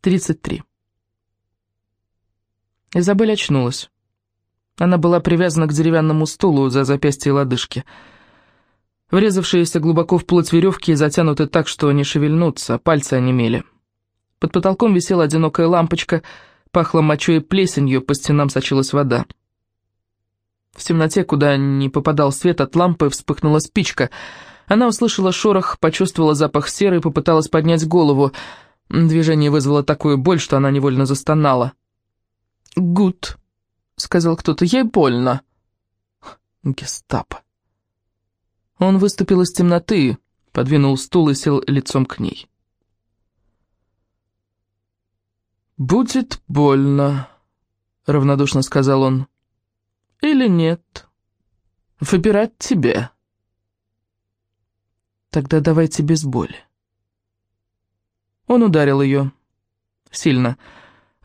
33. Изабель очнулась. Она была привязана к деревянному стулу за запястье и лодыжки. Врезавшиеся глубоко в плоть веревки затянуты так, что не шевельнуться, пальцы онемели. Под потолком висела одинокая лампочка, пахло мочой и плесенью, по стенам сочилась вода. В темноте, куда не попадал свет от лампы, вспыхнула спичка. Она услышала шорох, почувствовала запах серы и попыталась поднять голову — Движение вызвало такую боль, что она невольно застонала. «Гуд», — сказал кто-то, — «ей больно». Гестапо. Он выступил из темноты, подвинул стул и сел лицом к ней. «Будет больно», — равнодушно сказал он. «Или нет? Выбирать тебе». «Тогда давайте без боли». Он ударил ее. Сильно.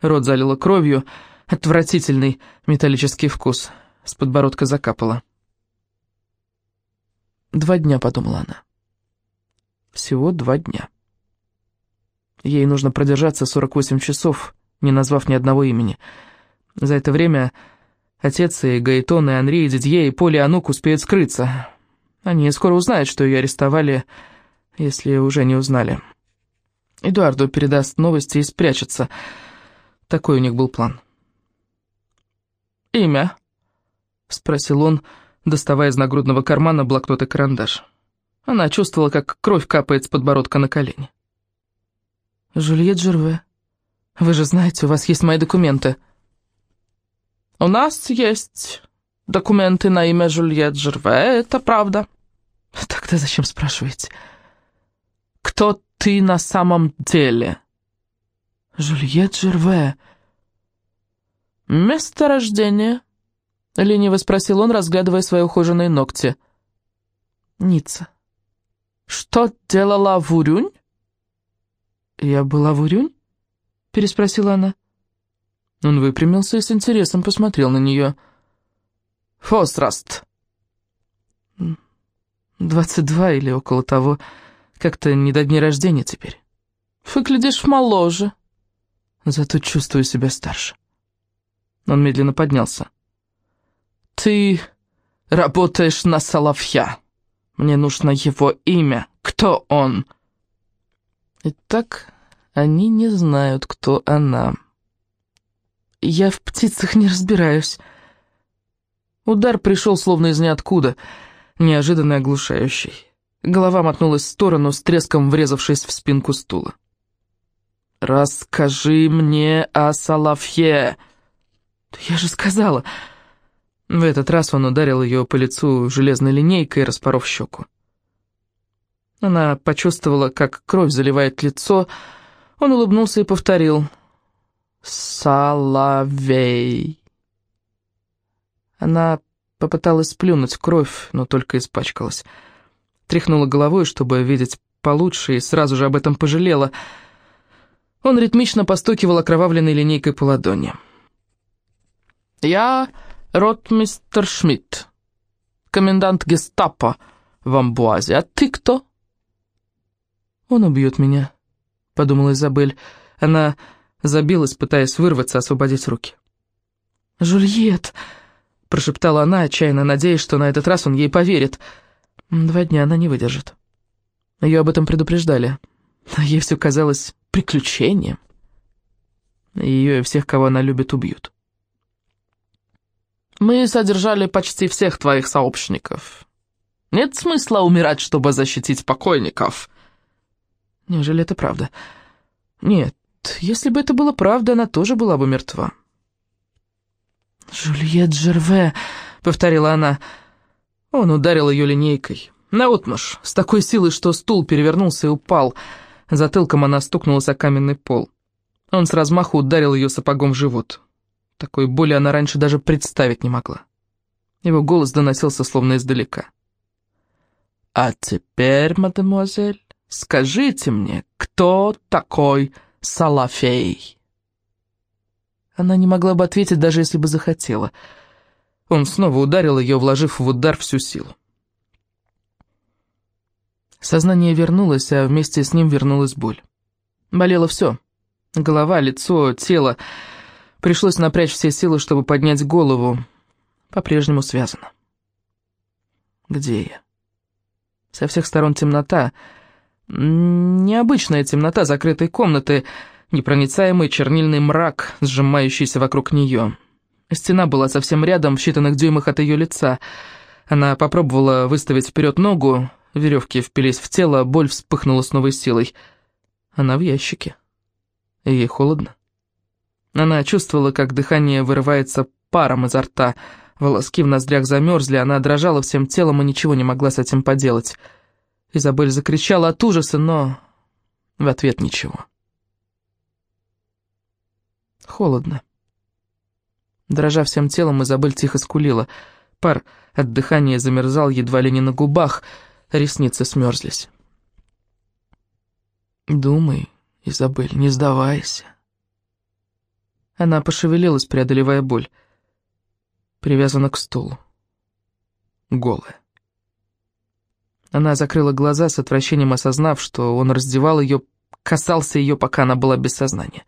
Рот залило кровью. Отвратительный металлический вкус. С подбородка закапало. «Два дня», — подумала она. «Всего два дня». Ей нужно продержаться 48 часов, не назвав ни одного имени. За это время отец и Гаэтон, и Анри, и Дидье, и Поли, и Анук успеют скрыться. Они скоро узнают, что ее арестовали, если уже не узнали. Эдуарду передаст новости и спрячется. Такой у них был план. «Имя?» — спросил он, доставая из нагрудного кармана блокнот и карандаш. Она чувствовала, как кровь капает с подбородка на колени. «Жюльет Жерве, вы же знаете, у вас есть мои документы». «У нас есть документы на имя Жюльет Жерве, это правда». «Тогда зачем спрашиваете?» «Кто ты на самом деле?» «Жюльет Жерве». «Место рождения?» — лениво спросил он, разглядывая свои ухоженные ногти. «Ницца». «Что делала в Урюнь?» «Я была в Урюнь?» — переспросила она. Он выпрямился и с интересом посмотрел на нее. «Фосраст». «Двадцать два или около того», как-то не до дня рождения теперь. Выглядишь моложе. Зато чувствую себя старше. Он медленно поднялся. Ты работаешь на Соловья. Мне нужно его имя. Кто он? Итак, они не знают, кто она. Я в птицах не разбираюсь. Удар пришел словно из ниоткуда, неожиданно оглушающий. Голова мотнулась в сторону, с треском врезавшись в спинку стула. «Расскажи мне о Салафье!» «Я же сказала!» В этот раз он ударил ее по лицу железной линейкой, распоров щеку. Она почувствовала, как кровь заливает лицо. Он улыбнулся и повторил. «Салавей». Она попыталась сплюнуть кровь, но только испачкалась тряхнула головой, чтобы видеть получше, и сразу же об этом пожалела. Он ритмично постукивал окровавленной линейкой по ладони. «Я ротмистер Шмидт, комендант гестапо в Амбуазе. А ты кто?» «Он убьет меня», — подумала Изабель. Она забилась, пытаясь вырваться, освободить руки. «Жульет!» — прошептала она, отчаянно надеясь, что на этот раз он ей поверит — Два дня она не выдержит. Ее об этом предупреждали. Ей все казалось приключением. Ее и всех, кого она любит, убьют. «Мы содержали почти всех твоих сообщников. Нет смысла умирать, чтобы защитить покойников». Неужели это правда? Нет, если бы это было правда, она тоже была бы мертва. «Жюльет Жерве», — повторила она, — он ударил ее линейкой. Наотмашь, с такой силой, что стул перевернулся и упал. Затылком она стукнулась о каменный пол. Он с размаху ударил ее сапогом в живот. Такой боли она раньше даже представить не могла. Его голос доносился словно издалека. «А теперь, мадемуазель, скажите мне, кто такой Салафей?» Она не могла бы ответить, даже если бы захотела — он снова ударил ее, вложив в удар всю силу. Сознание вернулось, а вместе с ним вернулась боль. Болело все. Голова, лицо, тело. Пришлось напрячь все силы, чтобы поднять голову. По-прежнему связано. Где я? Со всех сторон темнота. Необычная темнота закрытой комнаты, непроницаемый чернильный мрак, сжимающийся вокруг нее. Стена была совсем рядом, в считанных дюймах от ее лица. Она попробовала выставить вперед ногу, веревки впились в тело, боль вспыхнула с новой силой. Она в ящике. Ей холодно. Она чувствовала, как дыхание вырывается паром изо рта, волоски в ноздрях замерзли, она дрожала всем телом и ничего не могла с этим поделать. Изабель закричала от ужаса, но в ответ ничего. Холодно. Дрожа всем телом, Изабель тихо скулила. Пар от дыхания замерзал едва ли не на губах, ресницы смерзлись. «Думай, Изабель, не сдавайся». Она пошевелилась, преодолевая боль. Привязана к стулу. Голая. Она закрыла глаза с отвращением, осознав, что он раздевал ее, касался ее, пока она была без сознания.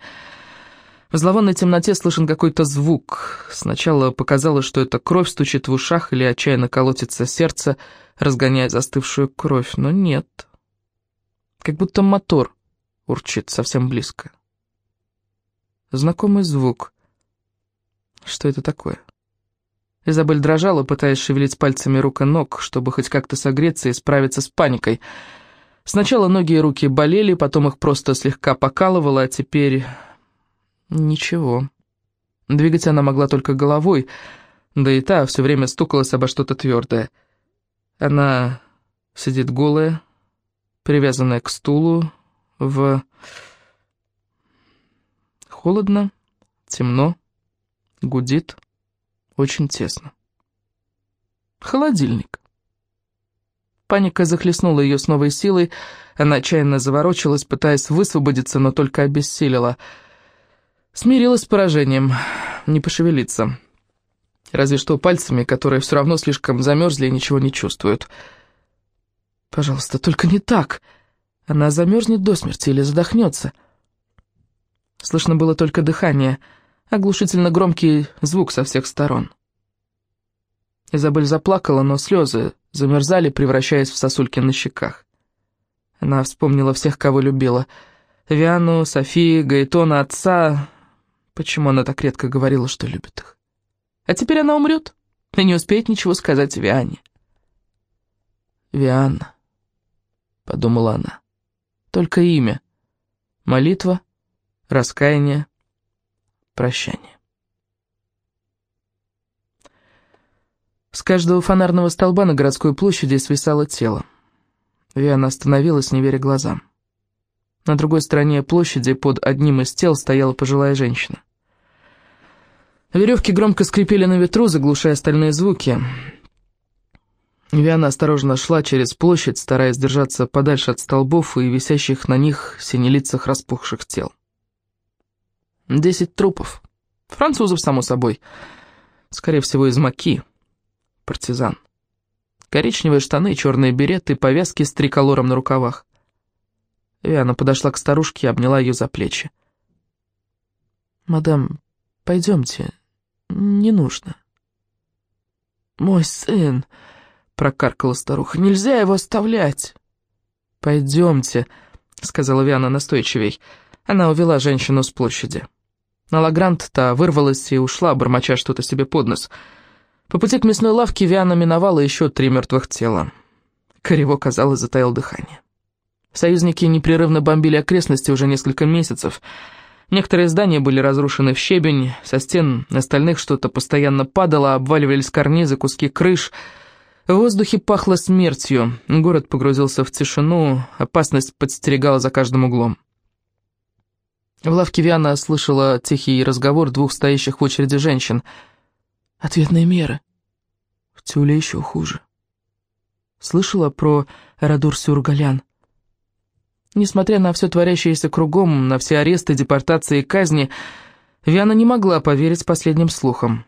В зловонной темноте слышен какой-то звук. Сначала показалось, что это кровь стучит в ушах или отчаянно колотится сердце, разгоняя застывшую кровь, но нет. Как будто мотор урчит совсем близко. Знакомый звук. Что это такое? Изабель дрожала, пытаясь шевелить пальцами рук и ног, чтобы хоть как-то согреться и справиться с паникой. Сначала ноги и руки болели, потом их просто слегка покалывало, а теперь... Ничего. Двигать она могла только головой, да и та все время стукалась обо что-то твердое. Она сидит голая, привязанная к стулу, в... Холодно, темно, гудит, очень тесно. Холодильник. Паника захлестнула ее с новой силой, она отчаянно заворочилась, пытаясь высвободиться, но только обессилила. Смирилась с поражением, не пошевелиться. Разве что пальцами, которые все равно слишком замерзли и ничего не чувствуют. «Пожалуйста, только не так!» Она замерзнет до смерти или задохнется. Слышно было только дыхание, оглушительно громкий звук со всех сторон. Изабель заплакала, но слезы замерзали, превращаясь в сосульки на щеках. Она вспомнила всех, кого любила. Виану, Софии, Гаэтона, отца. Почему она так редко говорила, что любит их? А теперь она умрет и не успеет ничего сказать Виане. «Вианна», — подумала она, — «только имя. Молитва, раскаяние, прощание. С каждого фонарного столба на городской площади свисало тело. Виана остановилась, не веря глазам. На другой стороне площади под одним из тел стояла пожилая женщина. Веревки громко скрипели на ветру, заглушая остальные звуки. Виана осторожно шла через площадь, стараясь держаться подальше от столбов и висящих на них синелицах распухших тел. Десять трупов. Французов, само собой. Скорее всего, из Маки. Партизан. Коричневые штаны, черные береты, повязки с триколором на рукавах. Виана подошла к старушке и обняла ее за плечи. «Мадам, пойдемте. Не нужно». «Мой сын», — прокаркала старуха, — «нельзя его оставлять». «Пойдемте», — сказала Виана настойчивей. Она увела женщину с площади. На Лагрант-то вырвалась и ушла, бормоча что-то себе под нос. По пути к мясной лавке Виана миновала еще три мертвых тела. Корево, казалось, затаил дыхание. Союзники непрерывно бомбили окрестности уже несколько месяцев. Некоторые здания были разрушены в щебень, со стен остальных что-то постоянно падало, обваливались карнизы, куски крыш. В воздухе пахло смертью, город погрузился в тишину, опасность подстерегала за каждым углом. В лавке Виана слышала тихий разговор двух стоящих в очереди женщин. «Ответные меры. В Тюле еще хуже». Слышала про Радур Сюргалян. Несмотря на все творящееся кругом, на все аресты, депортации и казни, Виана не могла поверить последним слухам.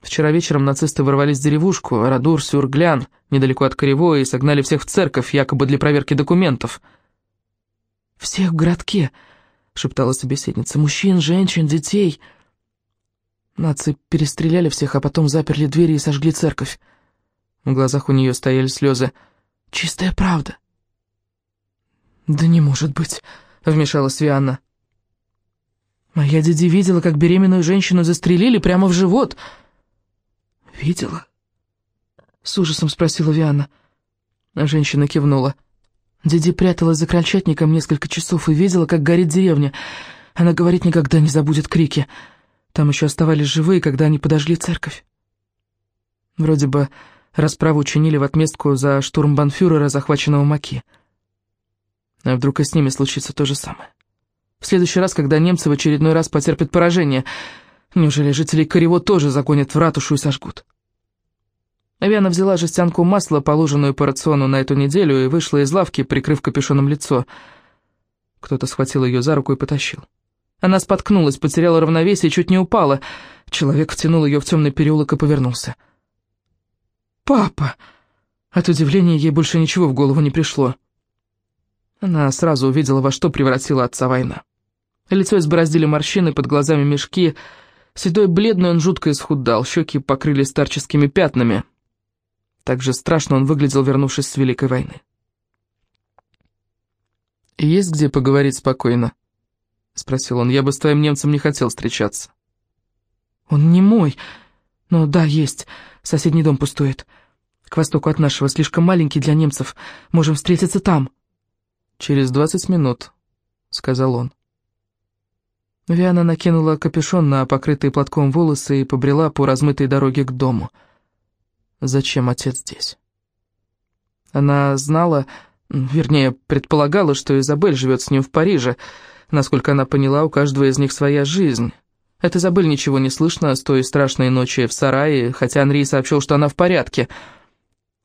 Вчера вечером нацисты ворвались в деревушку Радур Сюрглян, недалеко от Корево, и согнали всех в церковь, якобы для проверки документов. «Всех в городке?» шептала собеседница. «Мужчин, женщин, детей!» Нации перестреляли всех, а потом заперли двери и сожгли церковь. В глазах у нее стояли слезы. «Чистая правда». «Да не может быть», — вмешалась Вианна. «Моя дяди видела, как беременную женщину застрелили прямо в живот». «Видела?» — с ужасом спросила Вианна. Женщина кивнула. Диди пряталась за крольчатником несколько часов и видела, как горит деревня. Она говорит, никогда не забудет крики. Там еще оставались живые, когда они подожгли церковь. Вроде бы расправу учинили в отместку за штурм банфюрера, захваченного Маки. А вдруг и с ними случится то же самое? В следующий раз, когда немцы в очередной раз потерпят поражение, неужели жителей Корево тоже загонят в ратушу и сожгут? Авиана взяла жестянку масла, положенную по рациону на эту неделю, и вышла из лавки, прикрыв капюшоном лицо. Кто-то схватил ее за руку и потащил. Она споткнулась, потеряла равновесие и чуть не упала. Человек втянул ее в темный переулок и повернулся. «Папа!» От удивления ей больше ничего в голову не пришло. Она сразу увидела, во что превратила отца война. Лицо избороздили морщины, под глазами мешки. Седой бледный он жутко исхудал, щеки покрылись старческими пятнами. Так же страшно он выглядел, вернувшись с Великой войны. «Есть где поговорить спокойно?» — спросил он. «Я бы с твоим немцем не хотел встречаться». «Он не мой. Но да, есть. Соседний дом пустует. К востоку от нашего, слишком маленький для немцев. Можем встретиться там». «Через двадцать минут», — сказал он. Виана накинула капюшон на покрытые платком волосы и побрела по размытой дороге к дому. Зачем отец здесь? Она знала, вернее, предполагала, что Изабель живет с ним в Париже. Насколько она поняла, у каждого из них своя жизнь. От Изабель ничего не слышно с той страшной ночи в сарае, хотя Анри сообщил, что она в порядке.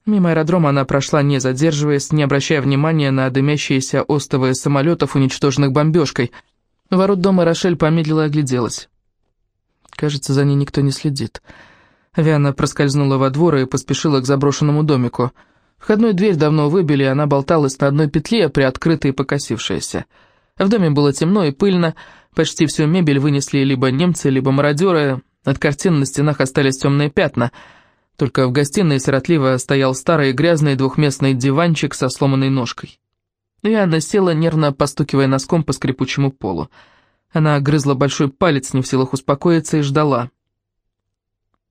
Мимо аэродрома она прошла, не задерживаясь, не обращая внимания на дымящиеся остовы самолетов, уничтоженных бомбежкой. Ворот дома Рошель помедлила и огляделась. Кажется, за ней никто не следит. Виана проскользнула во двор и поспешила к заброшенному домику. Входную дверь давно выбили, и она болталась на одной петле, приоткрытая и покосившаяся. В доме было темно и пыльно, почти всю мебель вынесли либо немцы, либо мародеры, от картин на стенах остались темные пятна. Только в гостиной сиротливо стоял старый грязный двухместный диванчик со сломанной ножкой. Виана села, нервно постукивая носком по скрипучему полу. Она грызла большой палец, не в силах успокоиться, и ждала.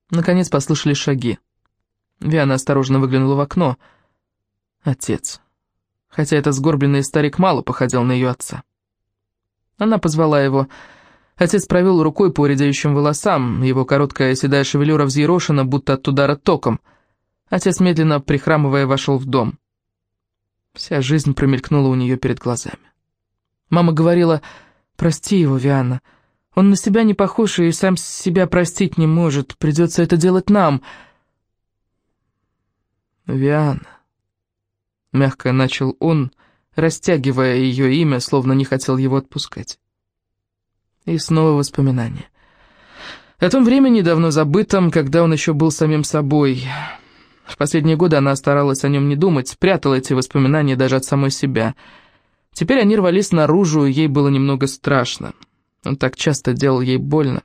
Наконец послышались шаги. Виана осторожно выглянула в окно. Отец. Хотя этот сгорбленный старик мало походил на ее отца. Она позвала его. Отец провел рукой по редеющим волосам, его короткая седая шевелюра взъерошена, будто от удара током. Отец, медленно прихрамывая, вошел в дом. Вся жизнь промелькнула у нее перед глазами. Мама говорила, «Прости его, Виана, он на себя не похож и сам себя простить не может. Придется это делать нам. Виана. Мягко начал он, растягивая ее имя, словно не хотел его отпускать. И снова воспоминания. О том времени, давно забытом, когда он еще был самим собой. В последние годы она старалась о нем не думать, прятала эти воспоминания даже от самой себя. Теперь они рвались наружу, ей было немного страшно. Он так часто делал ей больно.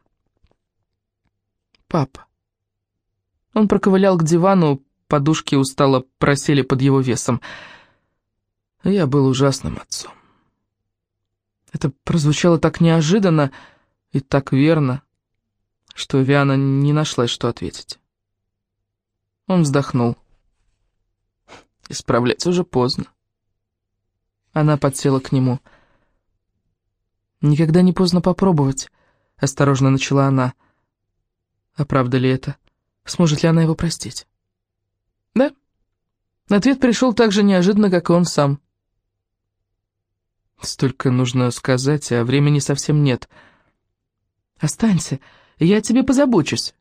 Папа. Он проковылял к дивану, подушки устало просели под его весом. Я был ужасным отцом. Это прозвучало так неожиданно и так верно, что Виана не нашлась, что ответить. Он вздохнул. Исправлять уже поздно. Она подсела к нему. «Никогда не поздно попробовать», — осторожно начала она. «А правда ли это? Сможет ли она его простить?» «Да». Ответ пришел так же неожиданно, как и он сам. «Столько нужно сказать, а времени совсем нет». «Останься, я о тебе позабочусь».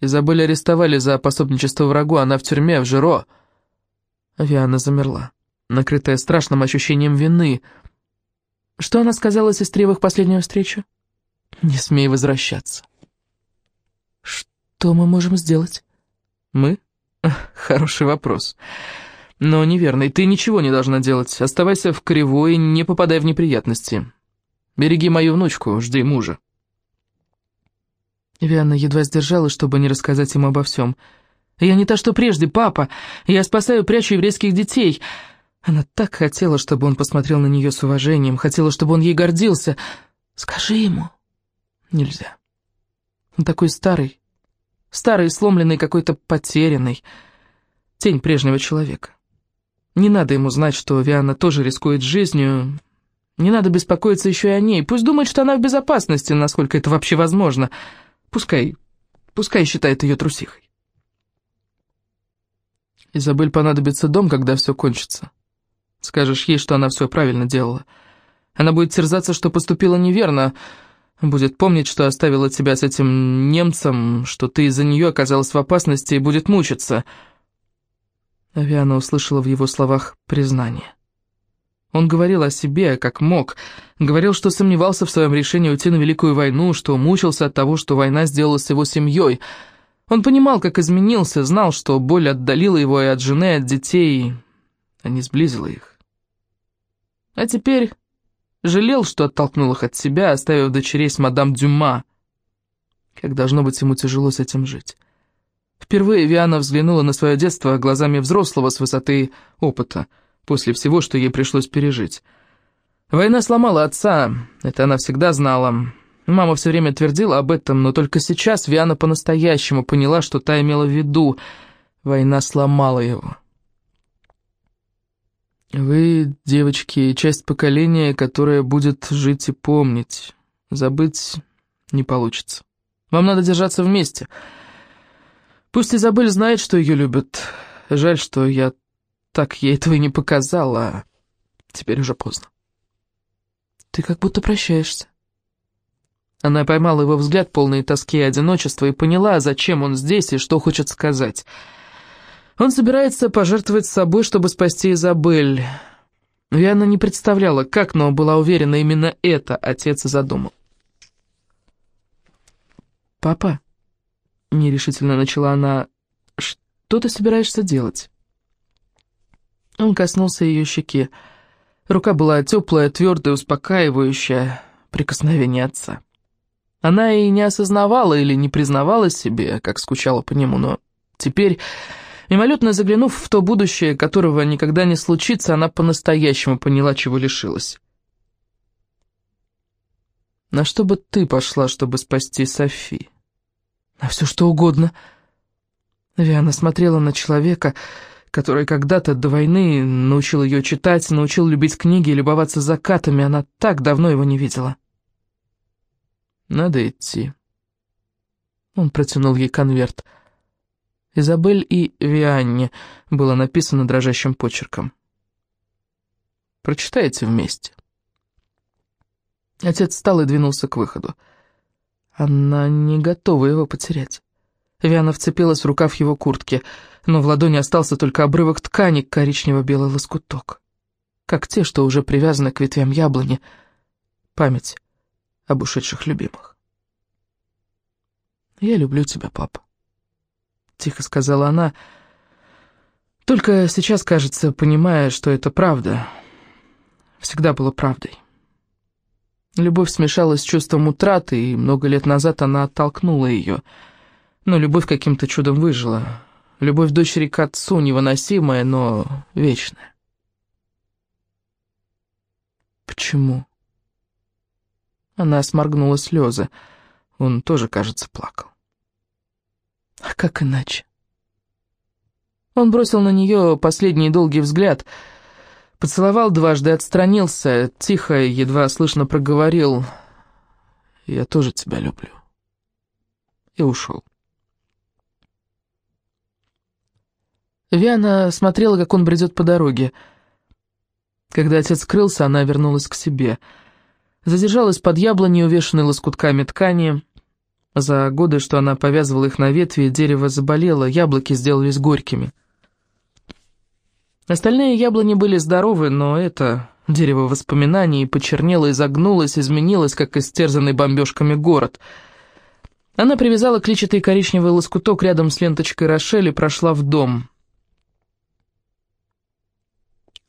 Изабель арестовали за пособничество врагу, она в тюрьме, в Жиро. Виана замерла, накрытая страшным ощущением вины — что она сказала сестре в их последнюю встречу? Не смей возвращаться. Что мы можем сделать? Мы? Хороший вопрос. Но неверный. Ты ничего не должна делать. Оставайся в кривой, не попадай в неприятности. Береги мою внучку, жди мужа». Вианна едва сдержалась, чтобы не рассказать ему обо всем. «Я не та, что прежде, папа. Я спасаю, прячу еврейских детей». Она так хотела, чтобы он посмотрел на нее с уважением, хотела, чтобы он ей гордился. «Скажи ему». Нельзя. Он такой старый, старый, сломленный, какой-то потерянный. Тень прежнего человека. Не надо ему знать, что Виана тоже рискует жизнью. Не надо беспокоиться еще и о ней. Пусть думает, что она в безопасности, насколько это вообще возможно. Пускай, пускай считает ее трусихой. Изабель понадобится дом, когда все кончится. Скажешь ей, что она все правильно делала. Она будет терзаться, что поступила неверно, будет помнить, что оставила тебя с этим немцем, что ты из-за нее оказалась в опасности и будет мучиться. Авиана услышала в его словах признание. Он говорил о себе, как мог, говорил, что сомневался в своем решении уйти на Великую войну, что мучился от того, что война сделала с его семьей. Он понимал, как изменился, знал, что боль отдалила его и от жены, и от детей, а не сблизила их. А теперь жалел, что оттолкнул их от себя, оставив дочерей с мадам Дюма. Как должно быть ему тяжело с этим жить. Впервые Виана взглянула на свое детство глазами взрослого с высоты опыта — после всего, что ей пришлось пережить. Война сломала отца, это она всегда знала. Мама все время твердила об этом, но только сейчас Виана по-настоящему поняла, что та имела в виду. Война сломала его. Вы, девочки, часть поколения, которое будет жить и помнить. Забыть не получится. Вам надо держаться вместе. Пусть Изабель знает, что ее любят. Жаль, что я так я этого и не показала. Теперь уже поздно. Ты как будто прощаешься. Она поймала его взгляд, полный тоски и одиночества, и поняла, зачем он здесь и что хочет сказать. Он собирается пожертвовать собой, чтобы спасти Изабель. Виана не представляла, как, но была уверена, именно это отец и задумал. «Папа», — нерешительно начала она, — «что ты собираешься делать?» Он коснулся ее щеки. Рука была теплая, твердая, успокаивающая, прикосновение отца. Она и не осознавала или не признавала себе, как скучала по нему, но теперь, мимолетно заглянув в то будущее, которого никогда не случится, она по-настоящему поняла, чего лишилась. «На что бы ты пошла, чтобы спасти Софи?» «На все что угодно». Виана смотрела на человека, который когда-то до войны научил ее читать, научил любить книги и любоваться закатами. Она так давно его не видела. «Надо идти». Он протянул ей конверт. «Изабель и Вианне» было написано дрожащим почерком. «Прочитайте вместе». Отец встал и двинулся к выходу. Она не готова его потерять. Виана вцепилась в рукав его куртки, но в ладони остался только обрывок ткани, коричнево-белый лоскуток. Как те, что уже привязаны к ветвям яблони. Память об ушедших любимых. «Я люблю тебя, папа», — тихо сказала она, только сейчас, кажется, понимая, что это правда. Всегда было правдой. Любовь смешалась с чувством утраты, и много лет назад она оттолкнула ее — но любовь каким-то чудом выжила. Любовь дочери к отцу невыносимая, но вечная. Почему? Она сморгнула слезы. Он тоже, кажется, плакал. А как иначе? Он бросил на нее последний долгий взгляд, поцеловал дважды, отстранился, тихо, едва слышно проговорил «Я тоже тебя люблю» и ушел. Виана смотрела, как он бредет по дороге. Когда отец скрылся, она вернулась к себе. Задержалась под яблоней, увешанной лоскутками ткани. За годы, что она повязывала их на ветви, дерево заболело, яблоки сделались горькими. Остальные яблони были здоровы, но это дерево воспоминаний почернело и загнулось, изменилось, как истерзанный бомбежками город. Она привязала клетчатый коричневый лоскуток рядом с ленточкой Рошель и прошла в дом.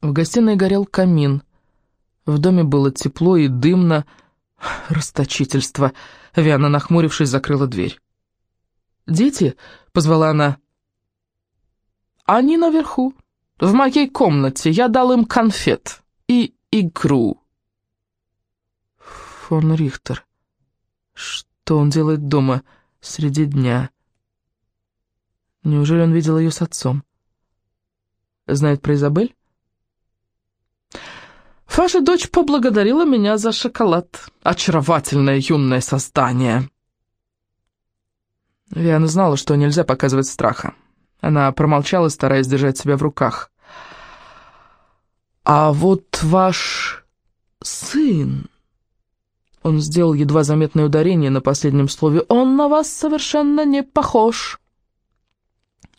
В гостиной горел камин. В доме было тепло и дымно, Расточительство. Виана, нахмурившись, закрыла дверь. «Дети?» — позвала она. «Они наверху, в моей комнате. Я дал им конфет и игру». Фон Рихтер. Что он делает дома среди дня? Неужели он видел ее с отцом? Знает про Изабель? Ваша дочь поблагодарила меня за шоколад. Очаровательное юное создание. Виана знала, что нельзя показывать страха. Она промолчала, стараясь держать себя в руках. «А вот ваш сын...» Он сделал едва заметное ударение на последнем слове. «Он на вас совершенно не похож».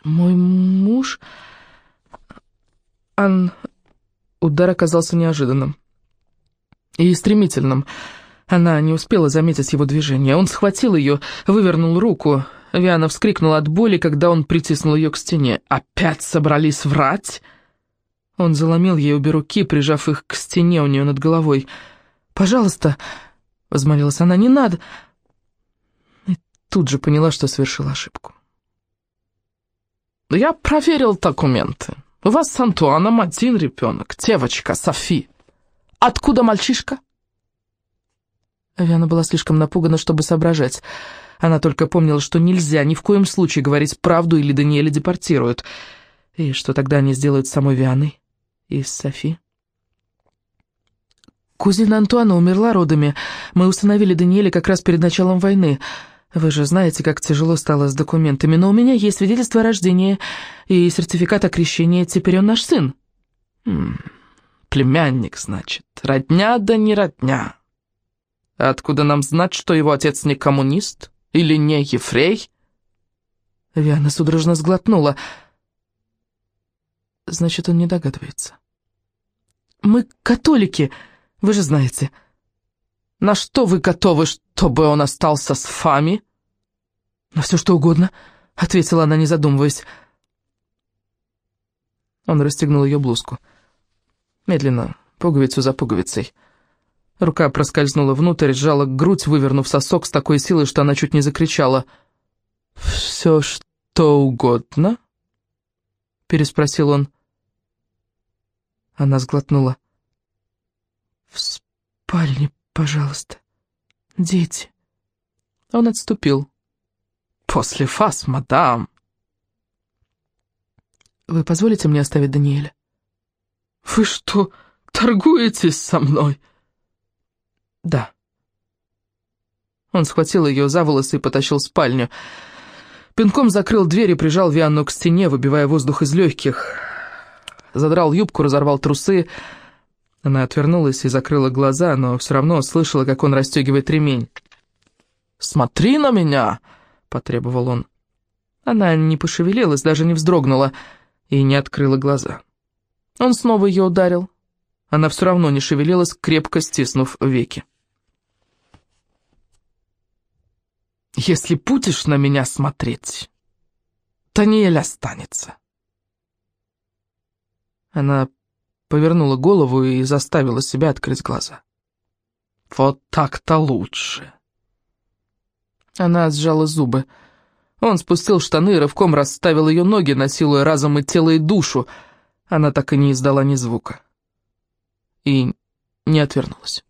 «Мой муж...» Ан... Удар оказался неожиданным и стремительным. Она не успела заметить его движение. Он схватил ее, вывернул руку. Виана вскрикнула от боли, когда он притиснул ее к стене. «Опять собрались врать?» Он заломил ей обе руки, прижав их к стене у нее над головой. «Пожалуйста», — возмолилась она, — «не надо». И тут же поняла, что совершила ошибку. «Я проверил документы. У вас с Антуаном один ребенок, девочка Софи. Откуда мальчишка?» Виана была слишком напугана, чтобы соображать. Она только помнила, что нельзя ни в коем случае говорить правду, или Даниэля депортируют. И что тогда они сделают с самой Вианой и с Софи? Кузина Антуана умерла родами. Мы установили Даниэля как раз перед началом войны. Вы же знаете, как тяжело стало с документами, но у меня есть свидетельство о рождении и сертификат о крещении, теперь он наш сын. Хм, племянник, значит. Родня да не родня. Откуда нам знать, что его отец не коммунист или не еврей? Виана судорожно сглотнула. Значит, он не догадывается. Мы католики, вы же знаете. На что вы готовы, чтобы он остался с Фами?» «На все что угодно», — ответила она, не задумываясь. Он расстегнул ее блузку. Медленно, пуговицу за пуговицей. Рука проскользнула внутрь, сжала грудь, вывернув сосок с такой силой, что она чуть не закричала. «Все что угодно?» — переспросил он. Она сглотнула. «В спальне пожалуйста. Дети». Он отступил. «После вас, мадам». «Вы позволите мне оставить Даниэля?» «Вы что, торгуетесь со мной?» «Да». Он схватил ее за волосы и потащил в спальню. Пинком закрыл дверь и прижал Вианну к стене, выбивая воздух из легких. Задрал юбку, разорвал трусы, она отвернулась и закрыла глаза, но все равно слышала, как он расстегивает ремень. «Смотри на меня!» — потребовал он. Она не пошевелилась, даже не вздрогнула и не открыла глаза. Он снова ее ударил. Она все равно не шевелилась, крепко стиснув веки. «Если будешь на меня смотреть, Таниэль останется». Она повернула голову и заставила себя открыть глаза. «Вот так-то лучше!» Она сжала зубы. Он спустил штаны и рывком расставил ее ноги, насилуя разом и тело, и душу. Она так и не издала ни звука. И не отвернулась.